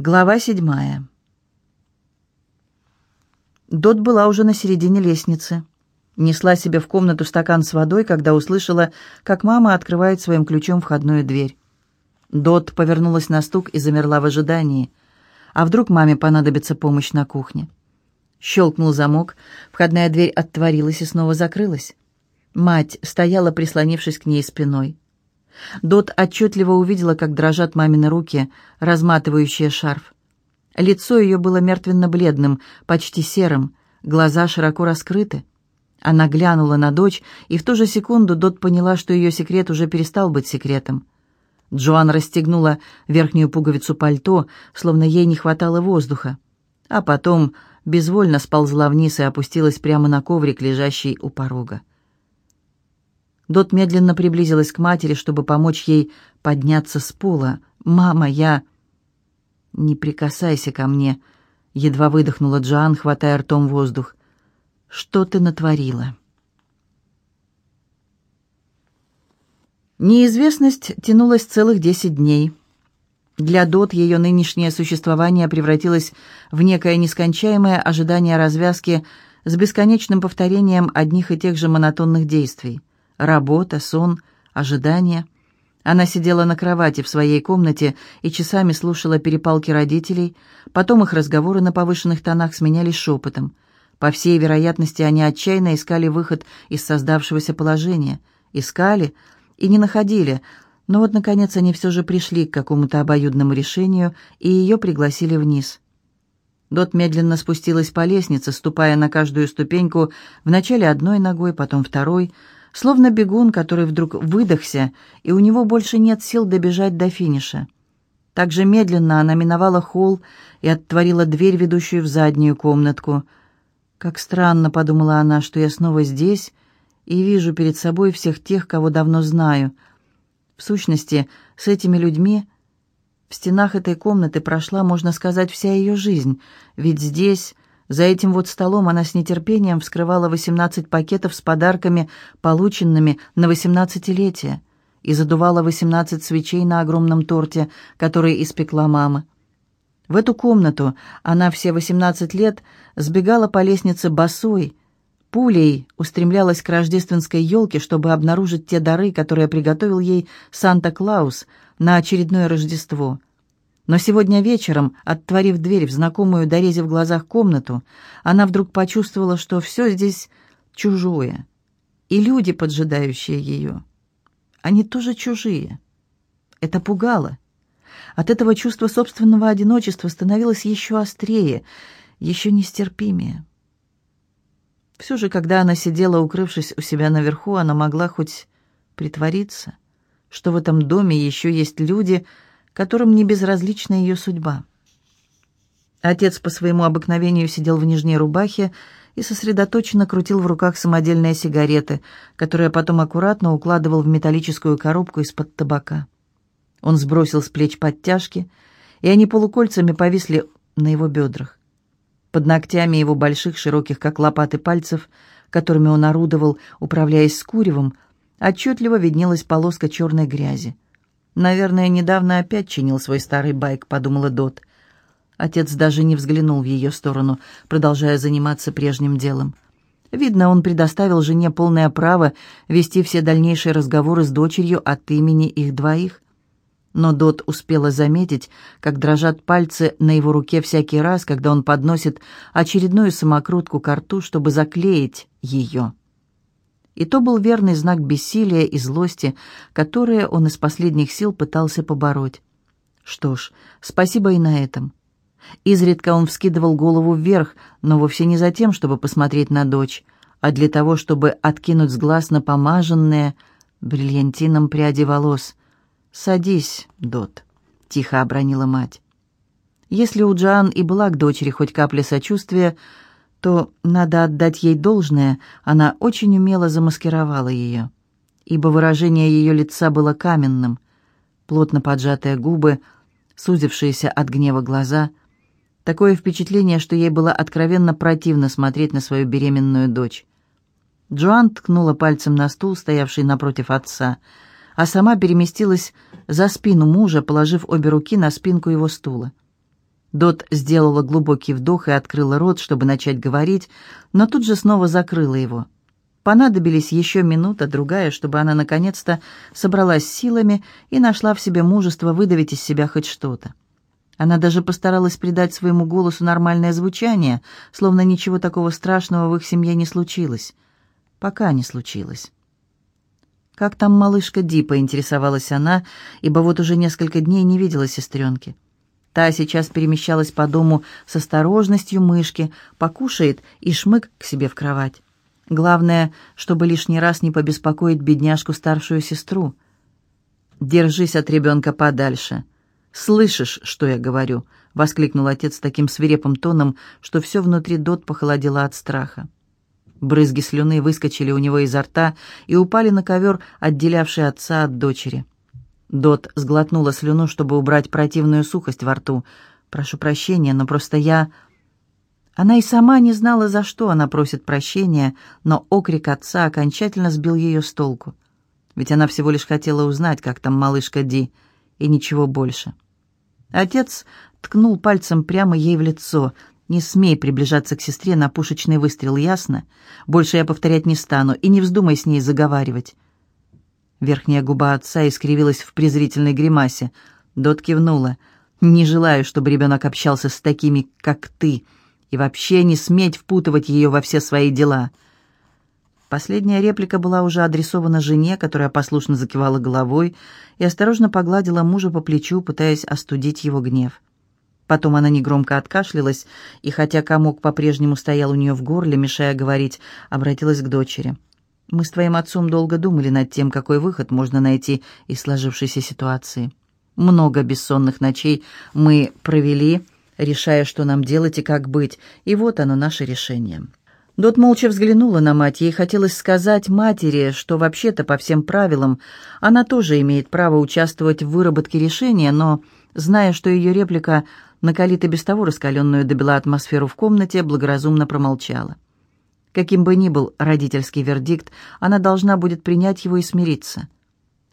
Глава седьмая. Дот была уже на середине лестницы. Несла себе в комнату стакан с водой, когда услышала, как мама открывает своим ключом входную дверь. Дот повернулась на стук и замерла в ожидании. А вдруг маме понадобится помощь на кухне? Щелкнул замок, входная дверь отворилась и снова закрылась. Мать стояла, прислонившись к ней спиной. Дот отчетливо увидела, как дрожат мамины руки, разматывающие шарф. Лицо ее было мертвенно-бледным, почти серым, глаза широко раскрыты. Она глянула на дочь, и в ту же секунду Дот поняла, что ее секрет уже перестал быть секретом. Джоан расстегнула верхнюю пуговицу пальто, словно ей не хватало воздуха, а потом безвольно сползла вниз и опустилась прямо на коврик, лежащий у порога. Дот медленно приблизилась к матери, чтобы помочь ей подняться с пола. «Мама, я...» «Не прикасайся ко мне», — едва выдохнула Джоан, хватая ртом воздух. «Что ты натворила?» Неизвестность тянулась целых десять дней. Для Дот ее нынешнее существование превратилось в некое нескончаемое ожидание развязки с бесконечным повторением одних и тех же монотонных действий. Работа, сон, ожидание. Она сидела на кровати в своей комнате и часами слушала перепалки родителей, потом их разговоры на повышенных тонах сменялись шепотом. По всей вероятности, они отчаянно искали выход из создавшегося положения. Искали и не находили, но вот, наконец, они все же пришли к какому-то обоюдному решению, и ее пригласили вниз. Дот медленно спустилась по лестнице, ступая на каждую ступеньку, вначале одной ногой, потом второй — словно бегун, который вдруг выдохся, и у него больше нет сил добежать до финиша. Так же медленно она миновала холл и оттворила дверь, ведущую в заднюю комнатку. «Как странно», — подумала она, — «что я снова здесь и вижу перед собой всех тех, кого давно знаю. В сущности, с этими людьми в стенах этой комнаты прошла, можно сказать, вся ее жизнь, ведь здесь...» За этим вот столом она с нетерпением вскрывала 18 пакетов с подарками, полученными на восемнадцатилетие, и задувала 18 свечей на огромном торте, который испекла мама. В эту комнату она все 18 лет сбегала по лестнице босой, пулей устремлялась к рождественской елке, чтобы обнаружить те дары, которые приготовил ей Санта-Клаус на очередное Рождество. Но сегодня вечером, оттворив дверь в знакомую дорезе в глазах комнату, она вдруг почувствовала, что все здесь чужое. И люди, поджидающие ее, они тоже чужие. Это пугало. От этого чувство собственного одиночества становилось еще острее, еще нестерпимее. Все же, когда она сидела, укрывшись у себя наверху, она могла хоть притвориться, что в этом доме еще есть люди, которым не безразлична ее судьба. Отец по своему обыкновению сидел в нижней рубахе и сосредоточенно крутил в руках самодельные сигареты, которые потом аккуратно укладывал в металлическую коробку из-под табака. Он сбросил с плеч подтяжки, и они полукольцами повисли на его бедрах. Под ногтями его больших, широких, как лопаты пальцев, которыми он орудовал, управляясь с куревом, отчетливо виднелась полоска черной грязи. «Наверное, недавно опять чинил свой старый байк», — подумала Дот. Отец даже не взглянул в ее сторону, продолжая заниматься прежним делом. Видно, он предоставил жене полное право вести все дальнейшие разговоры с дочерью от имени их двоих. Но Дот успела заметить, как дрожат пальцы на его руке всякий раз, когда он подносит очередную самокрутку к рту, чтобы заклеить ее. И то был верный знак бессилия и злости, которые он из последних сил пытался побороть. Что ж, спасибо и на этом. Изредка он вскидывал голову вверх, но вовсе не за тем, чтобы посмотреть на дочь, а для того, чтобы откинуть с глаз напомаженные бриллиантином пряди волос. «Садись, Дот», — тихо обронила мать. Если у Джоан и была к дочери хоть капля сочувствия, то, надо отдать ей должное, она очень умело замаскировала ее, ибо выражение ее лица было каменным, плотно поджатые губы, сузившиеся от гнева глаза, такое впечатление, что ей было откровенно противно смотреть на свою беременную дочь. Джоан ткнула пальцем на стул, стоявший напротив отца, а сама переместилась за спину мужа, положив обе руки на спинку его стула. Дот сделала глубокий вдох и открыла рот, чтобы начать говорить, но тут же снова закрыла его. Понадобились еще минута, другая, чтобы она наконец-то собралась силами и нашла в себе мужество выдавить из себя хоть что-то. Она даже постаралась придать своему голосу нормальное звучание, словно ничего такого страшного в их семье не случилось. Пока не случилось. «Как там малышка Ди?» — поинтересовалась она, ибо вот уже несколько дней не видела сестренки. Та сейчас перемещалась по дому с осторожностью мышки, покушает и шмык к себе в кровать. Главное, чтобы лишний раз не побеспокоить бедняжку старшую сестру. «Держись от ребенка подальше. Слышишь, что я говорю?» — воскликнул отец таким свирепым тоном, что все внутри Дот похолодело от страха. Брызги слюны выскочили у него изо рта и упали на ковер, отделявший отца от дочери. Дот сглотнула слюну, чтобы убрать противную сухость во рту. «Прошу прощения, но просто я...» Она и сама не знала, за что она просит прощения, но окрик отца окончательно сбил ее с толку. Ведь она всего лишь хотела узнать, как там малышка Ди, и ничего больше. Отец ткнул пальцем прямо ей в лицо. «Не смей приближаться к сестре на пушечный выстрел, ясно? Больше я повторять не стану, и не вздумай с ней заговаривать». Верхняя губа отца искривилась в презрительной гримасе. Дот кивнула. «Не желаю, чтобы ребенок общался с такими, как ты», и вообще не сметь впутывать ее во все свои дела». Последняя реплика была уже адресована жене, которая послушно закивала головой и осторожно погладила мужа по плечу, пытаясь остудить его гнев. Потом она негромко откашлялась, и хотя комок по-прежнему стоял у нее в горле, мешая говорить, обратилась к дочери. «Мы с твоим отцом долго думали над тем, какой выход можно найти из сложившейся ситуации. Много бессонных ночей мы провели, решая, что нам делать и как быть, и вот оно наше решение». Дот молча взглянула на мать. Ей хотелось сказать матери, что вообще-то по всем правилам она тоже имеет право участвовать в выработке решения, но, зная, что ее реплика накалит и без того раскаленную добила атмосферу в комнате, благоразумно промолчала. Каким бы ни был родительский вердикт, она должна будет принять его и смириться.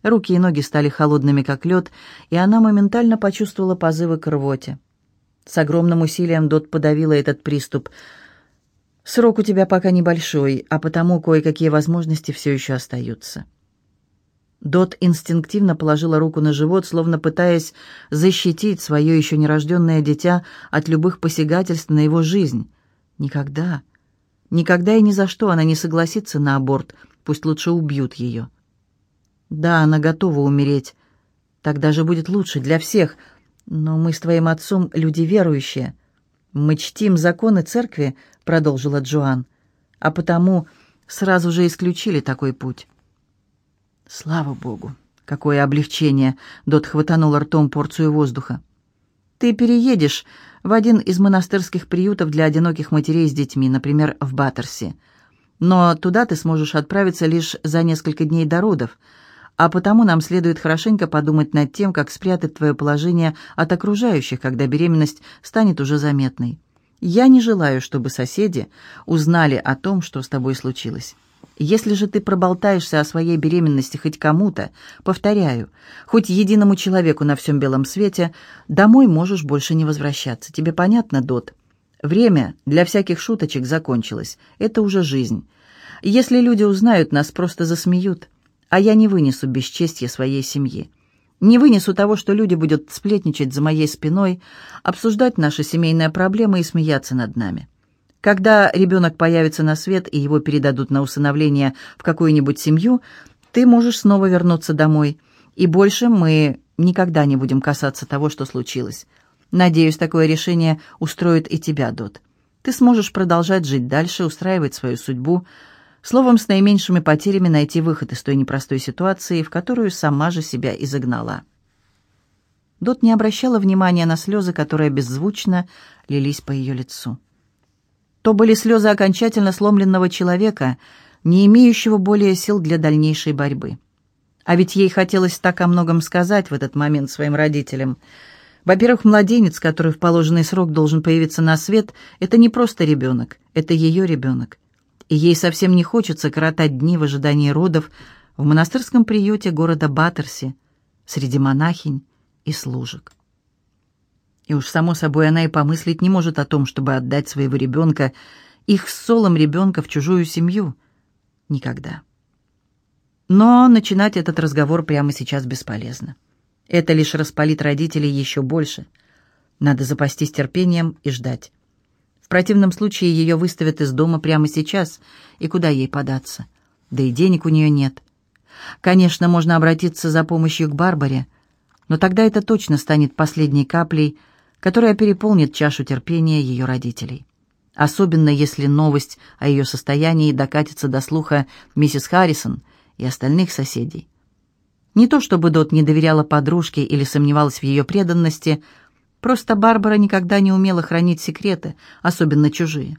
Руки и ноги стали холодными, как лед, и она моментально почувствовала позывы к рвоте. С огромным усилием Дот подавила этот приступ. «Срок у тебя пока небольшой, а потому кое-какие возможности все еще остаются». Дот инстинктивно положила руку на живот, словно пытаясь защитить свое еще нерожденное дитя от любых посягательств на его жизнь. Никогда, никогда и ни за что она не согласится на аборт, пусть лучше убьют ее. Да, она готова умереть. Так даже будет лучше для всех — «Но мы с твоим отцом люди верующие. Мы чтим законы церкви», — продолжила Джоан, «а потому сразу же исключили такой путь». «Слава Богу! Какое облегчение!» — Дот хватанул ртом порцию воздуха. «Ты переедешь в один из монастырских приютов для одиноких матерей с детьми, например, в Баттерсе. Но туда ты сможешь отправиться лишь за несколько дней до родов» а потому нам следует хорошенько подумать над тем, как спрятать твое положение от окружающих, когда беременность станет уже заметной. Я не желаю, чтобы соседи узнали о том, что с тобой случилось. Если же ты проболтаешься о своей беременности хоть кому-то, повторяю, хоть единому человеку на всем белом свете, домой можешь больше не возвращаться. Тебе понятно, Дот? Время для всяких шуточек закончилось. Это уже жизнь. Если люди узнают, нас просто засмеют а я не вынесу бесчестья своей семьи. Не вынесу того, что люди будут сплетничать за моей спиной, обсуждать наши семейные проблемы и смеяться над нами. Когда ребенок появится на свет и его передадут на усыновление в какую-нибудь семью, ты можешь снова вернуться домой, и больше мы никогда не будем касаться того, что случилось. Надеюсь, такое решение устроит и тебя, Дот. Ты сможешь продолжать жить дальше, устраивать свою судьбу, Словом, с наименьшими потерями найти выход из той непростой ситуации, в которую сама же себя и загнала. Дот не обращала внимания на слезы, которые беззвучно лились по ее лицу. То были слезы окончательно сломленного человека, не имеющего более сил для дальнейшей борьбы. А ведь ей хотелось так о многом сказать в этот момент своим родителям. Во-первых, младенец, который в положенный срок должен появиться на свет, это не просто ребенок, это ее ребенок и ей совсем не хочется коротать дни в ожидании родов в монастырском приюте города Баттерси среди монахинь и служек. И уж само собой она и помыслить не может о том, чтобы отдать своего ребенка, их с Солом ребенка в чужую семью. Никогда. Но начинать этот разговор прямо сейчас бесполезно. Это лишь распалит родителей еще больше. Надо запастись терпением и ждать. В противном случае ее выставят из дома прямо сейчас, и куда ей податься? Да и денег у нее нет. Конечно, можно обратиться за помощью к Барбаре, но тогда это точно станет последней каплей, которая переполнит чашу терпения ее родителей. Особенно если новость о ее состоянии докатится до слуха миссис Харрисон и остальных соседей. Не то чтобы Дот не доверяла подружке или сомневалась в ее преданности, просто Барбара никогда не умела хранить секреты, особенно чужие.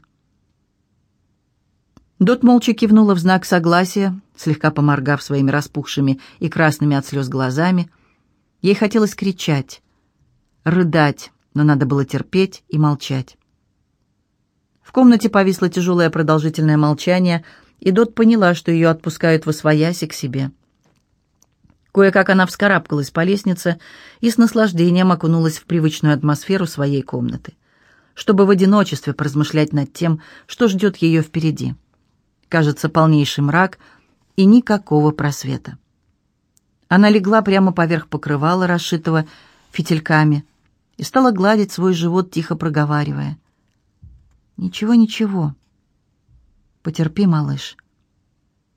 Дот молча кивнула в знак согласия, слегка поморгав своими распухшими и красными от слез глазами. Ей хотелось кричать, рыдать, но надо было терпеть и молчать. В комнате повисло тяжелое продолжительное молчание, и Дот поняла, что ее отпускают в освояси к себе. Кое-как она вскарабкалась по лестнице и с наслаждением окунулась в привычную атмосферу своей комнаты, чтобы в одиночестве поразмышлять над тем, что ждет ее впереди кажется, полнейший мрак и никакого просвета. Она легла прямо поверх покрывала, расшитого фитильками, и стала гладить свой живот, тихо проговаривая. «Ничего, ничего. Потерпи, малыш.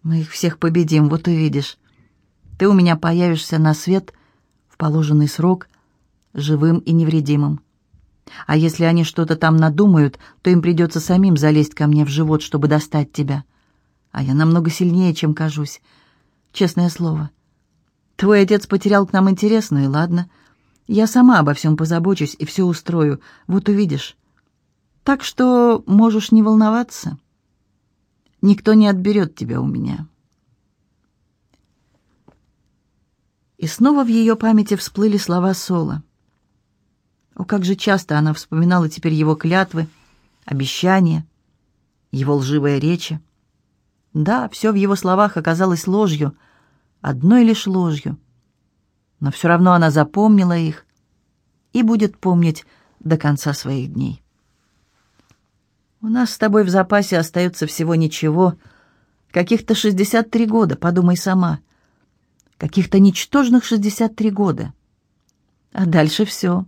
Мы их всех победим, вот увидишь. Ты у меня появишься на свет в положенный срок, живым и невредимым. А если они что-то там надумают, то им придется самим залезть ко мне в живот, чтобы достать тебя а я намного сильнее, чем кажусь. Честное слово. Твой отец потерял к нам интерес, ну и ладно. Я сама обо всем позабочусь и все устрою, вот увидишь. Так что можешь не волноваться. Никто не отберет тебя у меня». И снова в ее памяти всплыли слова Сола. О, как же часто она вспоминала теперь его клятвы, обещания, его лживые речи. Да, все в его словах оказалось ложью, одной лишь ложью. Но все равно она запомнила их и будет помнить до конца своих дней. У нас с тобой в запасе остается всего ничего, каких-то 63 года, подумай сама. Каких-то ничтожных 63 года. А дальше все.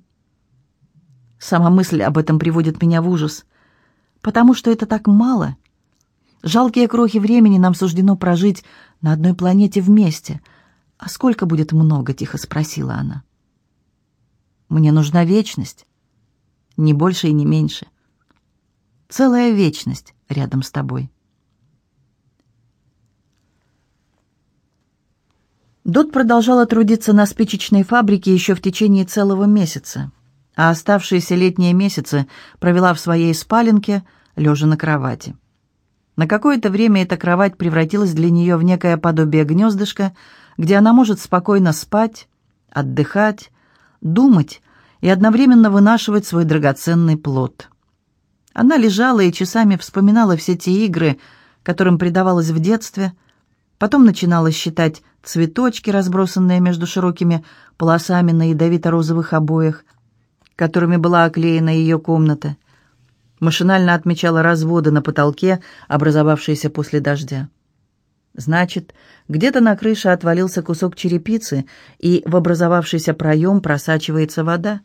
Сама мысль об этом приводит меня в ужас, потому что это так мало — Жалкие крохи времени нам суждено прожить на одной планете вместе. А сколько будет много, тихо спросила она. Мне нужна вечность. Не больше и не меньше. Целая вечность рядом с тобой. Дот продолжала трудиться на спичечной фабрике еще в течение целого месяца, а оставшиеся летние месяцы провела в своей спаленке, лежа на кровати. На какое-то время эта кровать превратилась для нее в некое подобие гнездышка, где она может спокойно спать, отдыхать, думать и одновременно вынашивать свой драгоценный плод. Она лежала и часами вспоминала все те игры, которым предавалась в детстве, потом начинала считать цветочки, разбросанные между широкими полосами на ядовито-розовых обоях, которыми была оклеена ее комната — машинально отмечала разводы на потолке, образовавшиеся после дождя. Значит, где-то на крыше отвалился кусок черепицы, и в образовавшийся проем просачивается вода.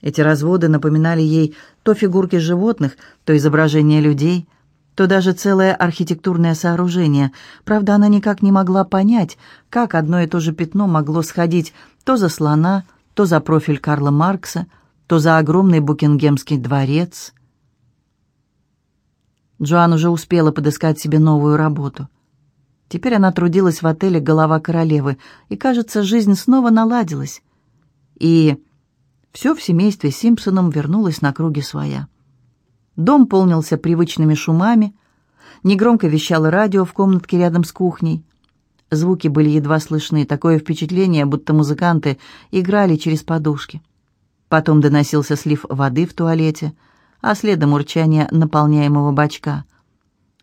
Эти разводы напоминали ей то фигурки животных, то изображения людей, то даже целое архитектурное сооружение. Правда, она никак не могла понять, как одно и то же пятно могло сходить то за слона, то за профиль Карла Маркса, то за огромный Букингемский дворец. Джоан уже успела подыскать себе новую работу. Теперь она трудилась в отеле «Голова королевы», и, кажется, жизнь снова наладилась. И все в семействе Симпсоном вернулось на круги своя. Дом полнился привычными шумами, негромко вещало радио в комнатке рядом с кухней. Звуки были едва слышны, такое впечатление, будто музыканты играли через подушки. Потом доносился слив воды в туалете — а следом урчание наполняемого бачка.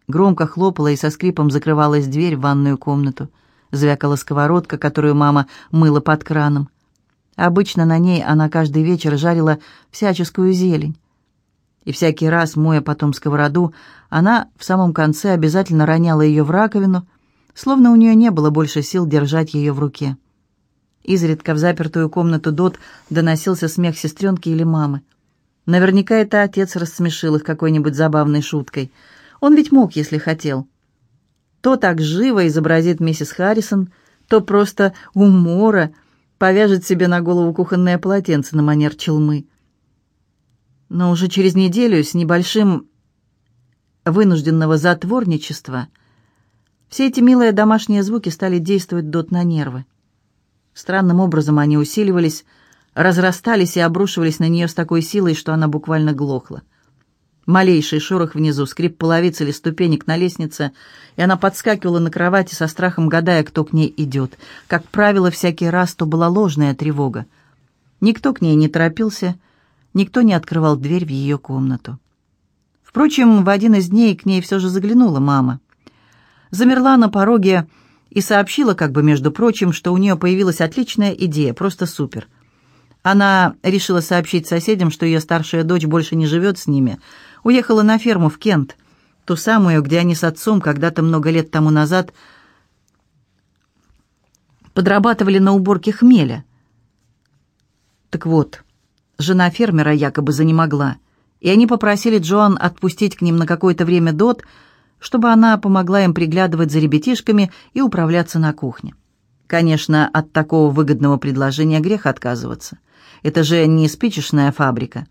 Громко хлопала и со скрипом закрывалась дверь в ванную комнату. Звякала сковородка, которую мама мыла под краном. Обычно на ней она каждый вечер жарила всяческую зелень. И всякий раз, моя потом сковороду, она в самом конце обязательно роняла ее в раковину, словно у нее не было больше сил держать ее в руке. Изредка в запертую комнату Дот доносился смех сестренки или мамы. Наверняка это отец рассмешил их какой-нибудь забавной шуткой. Он ведь мог, если хотел. То так живо изобразит миссис Харрисон, то просто умора повяжет себе на голову кухонное полотенце на манер челмы. Но уже через неделю с небольшим вынужденного затворничества все эти милые домашние звуки стали действовать Дот на нервы. Странным образом они усиливались, разрастались и обрушивались на нее с такой силой, что она буквально глохла. Малейший шорох внизу, скрип половиц или ступенек на лестнице, и она подскакивала на кровати со страхом, гадая, кто к ней идет. Как правило, всякий раз то была ложная тревога. Никто к ней не торопился, никто не открывал дверь в ее комнату. Впрочем, в один из дней к ней все же заглянула мама. Замерла на пороге и сообщила, как бы между прочим, что у нее появилась отличная идея, просто супер. Она решила сообщить соседям, что ее старшая дочь больше не живет с ними, уехала на ферму в Кент, ту самую, где они с отцом когда-то много лет тому назад подрабатывали на уборке хмеля. Так вот, жена фермера якобы занемогла, и они попросили Джоан отпустить к ним на какое-то время Дот, чтобы она помогла им приглядывать за ребятишками и управляться на кухне. Конечно, от такого выгодного предложения грех отказываться. Это же не спичечная фабрика.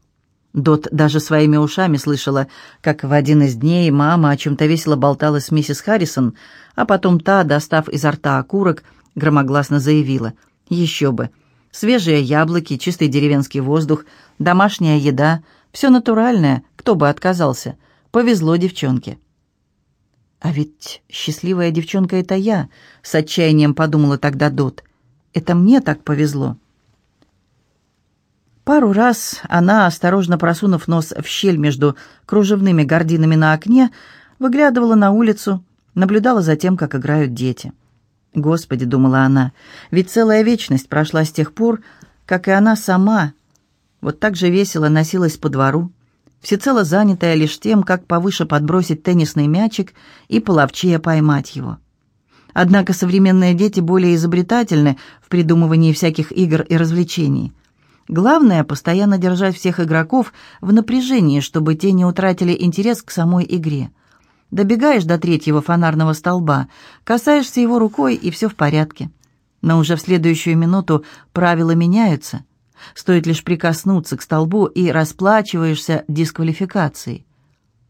Дот даже своими ушами слышала, как в один из дней мама о чем-то весело болтала с миссис Харрисон, а потом та, достав изо рта окурок, громогласно заявила «Еще бы! Свежие яблоки, чистый деревенский воздух, домашняя еда, все натуральное, кто бы отказался. Повезло девчонке». «А ведь счастливая девчонка — это я», — с отчаянием подумала тогда Дот. «Это мне так повезло». Пару раз она, осторожно просунув нос в щель между кружевными гординами на окне, выглядывала на улицу, наблюдала за тем, как играют дети. «Господи», — думала она, — «ведь целая вечность прошла с тех пор, как и она сама, вот так же весело носилась по двору, всецело занятая лишь тем, как повыше подбросить теннисный мячик и половчее поймать его». Однако современные дети более изобретательны в придумывании всяких игр и развлечений — Главное – постоянно держать всех игроков в напряжении, чтобы те не утратили интерес к самой игре. Добегаешь до третьего фонарного столба, касаешься его рукой, и все в порядке. Но уже в следующую минуту правила меняются. Стоит лишь прикоснуться к столбу, и расплачиваешься дисквалификацией.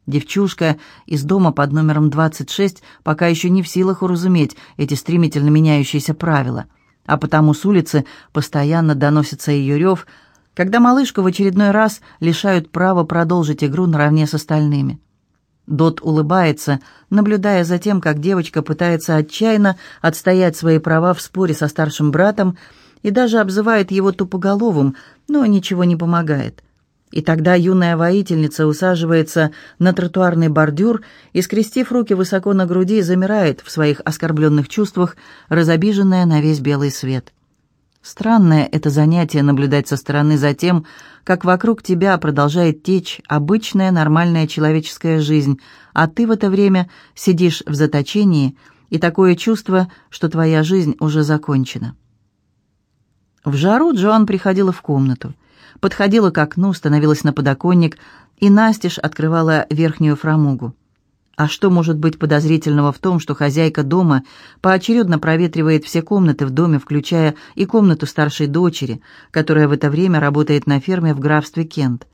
Девчушка из дома под номером 26 пока еще не в силах уразуметь эти стремительно меняющиеся правила – а потому с улицы постоянно доносится ее рев, когда малышку в очередной раз лишают права продолжить игру наравне с остальными. Дот улыбается, наблюдая за тем, как девочка пытается отчаянно отстоять свои права в споре со старшим братом и даже обзывает его тупоголовым, но ничего не помогает. И тогда юная воительница усаживается на тротуарный бордюр и, скрестив руки высоко на груди, замирает в своих оскорбленных чувствах, разобиженная на весь белый свет. Странное это занятие наблюдать со стороны за тем, как вокруг тебя продолжает течь обычная нормальная человеческая жизнь, а ты в это время сидишь в заточении, и такое чувство, что твоя жизнь уже закончена. В жару Джоан приходила в комнату подходила к окну, становилась на подоконник и настежь открывала верхнюю фрамугу. А что может быть подозрительного в том, что хозяйка дома поочередно проветривает все комнаты в доме, включая и комнату старшей дочери, которая в это время работает на ферме в графстве Кент?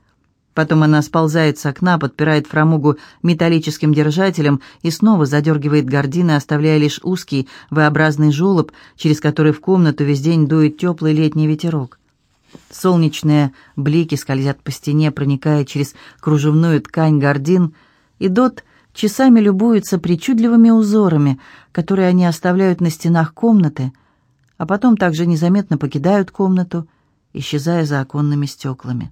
Потом она сползает с окна, подпирает фрамугу металлическим держателем и снова задергивает гардины, оставляя лишь узкий V-образный желоб, через который в комнату весь день дует теплый летний ветерок. Солнечные блики скользят по стене, проникая через кружевную ткань гордин, и Дот часами любуется причудливыми узорами, которые они оставляют на стенах комнаты, а потом также незаметно покидают комнату, исчезая за оконными стеклами.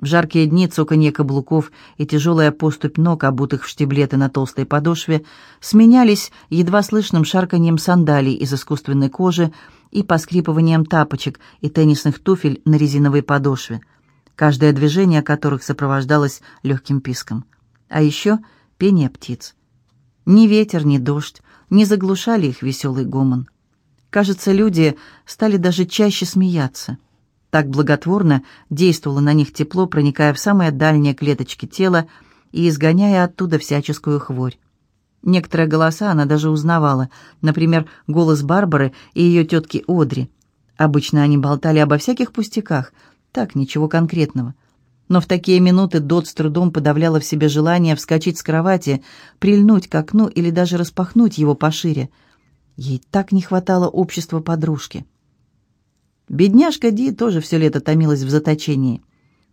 В жаркие дни цоканье каблуков и тяжелая поступь ног, обутых в штиблеты на толстой подошве, сменялись едва слышным шарканьем сандалий из искусственной кожи, и поскрипыванием тапочек и теннисных туфель на резиновой подошве, каждое движение которых сопровождалось легким писком. А еще пение птиц. Ни ветер, ни дождь не заглушали их веселый гомон. Кажется, люди стали даже чаще смеяться. Так благотворно действовало на них тепло, проникая в самые дальние клеточки тела и изгоняя оттуда всяческую хворь. Некоторые голоса она даже узнавала, например, голос Барбары и ее тетки Одри. Обычно они болтали обо всяких пустяках, так, ничего конкретного. Но в такие минуты Дот с трудом подавляла в себе желание вскочить с кровати, прильнуть к окну или даже распахнуть его пошире. Ей так не хватало общества подружки. Бедняжка Ди тоже все лето томилась в заточении.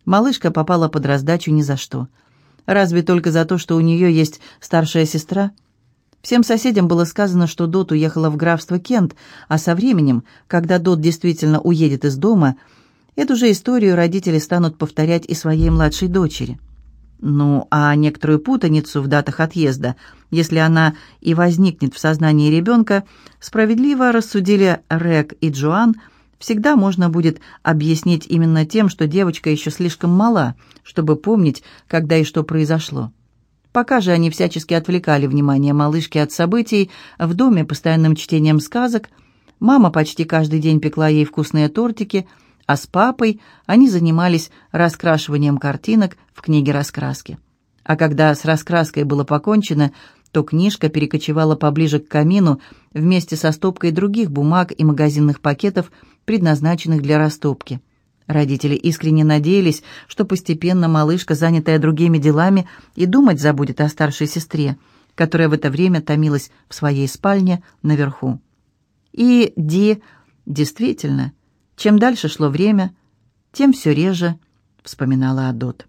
Малышка попала под раздачу ни за что — Разве только за то, что у нее есть старшая сестра? Всем соседям было сказано, что Дот уехала в графство Кент, а со временем, когда Дот действительно уедет из дома, эту же историю родители станут повторять и своей младшей дочери. Ну, а некоторую путаницу в датах отъезда, если она и возникнет в сознании ребенка, справедливо рассудили Рек и Джоан – всегда можно будет объяснить именно тем, что девочка еще слишком мала, чтобы помнить, когда и что произошло. Пока же они всячески отвлекали внимание малышки от событий в доме постоянным чтением сказок, мама почти каждый день пекла ей вкусные тортики, а с папой они занимались раскрашиванием картинок в книге раскраски. А когда с раскраской было покончено, то книжка перекочевала поближе к камину вместе со стопкой других бумаг и магазинных пакетов предназначенных для растопки. Родители искренне надеялись, что постепенно малышка, занятая другими делами, и думать забудет о старшей сестре, которая в это время томилась в своей спальне наверху. И Ди действительно, чем дальше шло время, тем все реже вспоминала Адот.